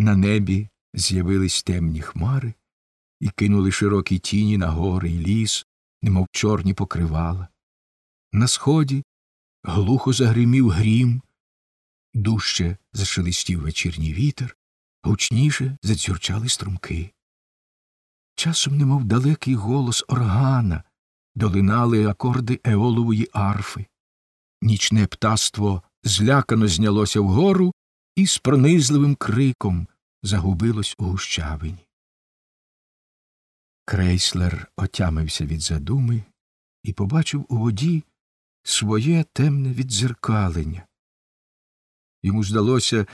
На небі з'явились темні хмари і кинули широкі тіні на гори й ліс, немов чорні покривала. На сході глухо загримів грім, дужче зашелестів вечірній вітер, гучніше задзюрчали струмки. Часом, немов далекий голос органа, долинали акорди еолової арфи. Нічне птаство злякано знялося вгору і з пронизливим криком загубилось у гущавині. Крейслер отямився від задуми і побачив у воді своє темне віддзеркалення. Йому здалося,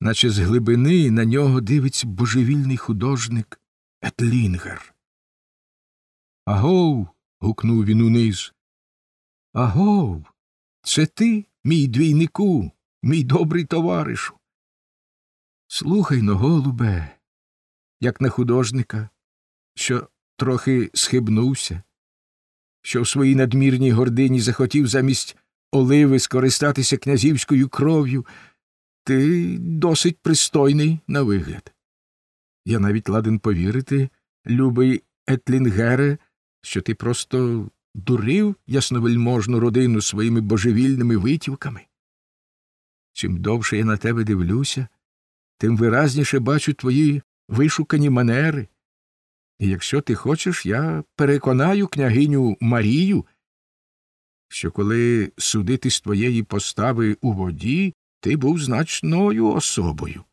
наче з глибини на нього дивиться божевільний художник Етлінгер. Агов. гукнув він униз. Агов. Це ти, мій двійнику, мій добрий товаришу. Слухай но, голубе, як на художника, що трохи схибнувся, що в своїй надмірній гордині захотів замість оливи скористатися князівською кров'ю, ти досить пристойний на вигляд. Я навіть ладен повірити, любий Етлінгере, що ти просто дурив ясновельможну родину своїми божевільними витівками. Чим довше я на тебе дивлюся, тим виразніше бачу твої вишукані манери. І якщо ти хочеш, я переконаю княгиню Марію, що коли судити з твоєї постави у воді, ти був значною особою,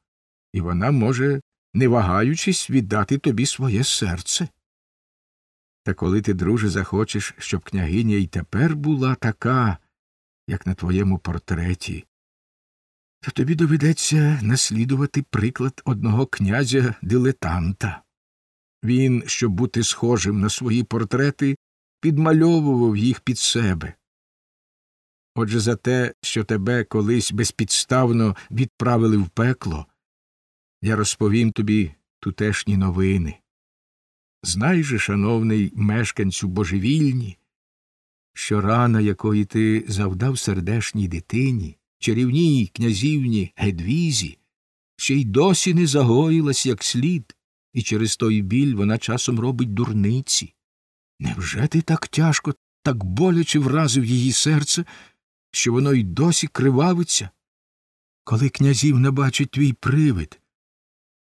і вона може, не вагаючись, віддати тобі своє серце. Та коли ти, друже, захочеш, щоб княгиня й тепер була така, як на твоєму портреті, то тобі доведеться наслідувати приклад одного князя дилетанта. Він, щоб бути схожим на свої портрети, підмальовував їх під себе. Отже, за те, що тебе колись безпідставно відправили в пекло, я розповім тобі тутешні новини. Знай же, шановний мешканцю божевільні, що рана, якої ти завдав сердешній дитині, чарівній князівні Гедвізі, ще й досі не загоїлась як слід, і через той біль вона часом робить дурниці. Невже ти так тяжко, так боляче вразив її серце, що воно й досі кривавиться? Коли князівна бачить твій привид,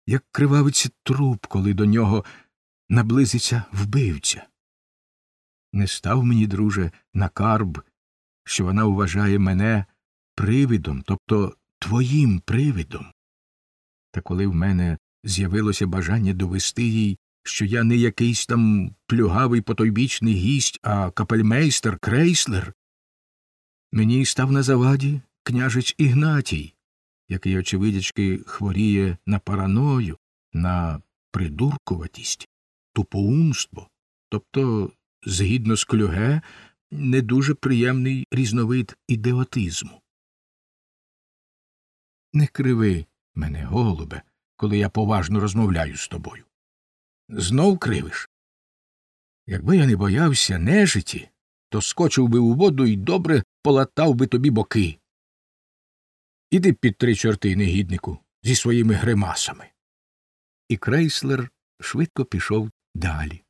як кривавиться труп, коли до нього наблизиться вбивця. Не став мені, друже, на карб, що вона вважає мене привидом, тобто твоїм привидом. Та коли в мене з'явилося бажання довести їй, що я не якийсь там плюгавий потойбічний гість, а капельмейстер Крейслер, мені став на заваді княжич Ігнатій, який, очевидячки, хворіє на параною, на придуркуватість, тупоумство, тобто, згідно з клюге, не дуже приємний різновид ідеотизму. Не криви мене, голубе, коли я поважно розмовляю з тобою. Знов кривиш. Якби я не боявся нежиті, то скочив би у воду і добре полатав би тобі боки. Іди під три чорти, негіднику, зі своїми гримасами. І крейслер швидко пішов далі.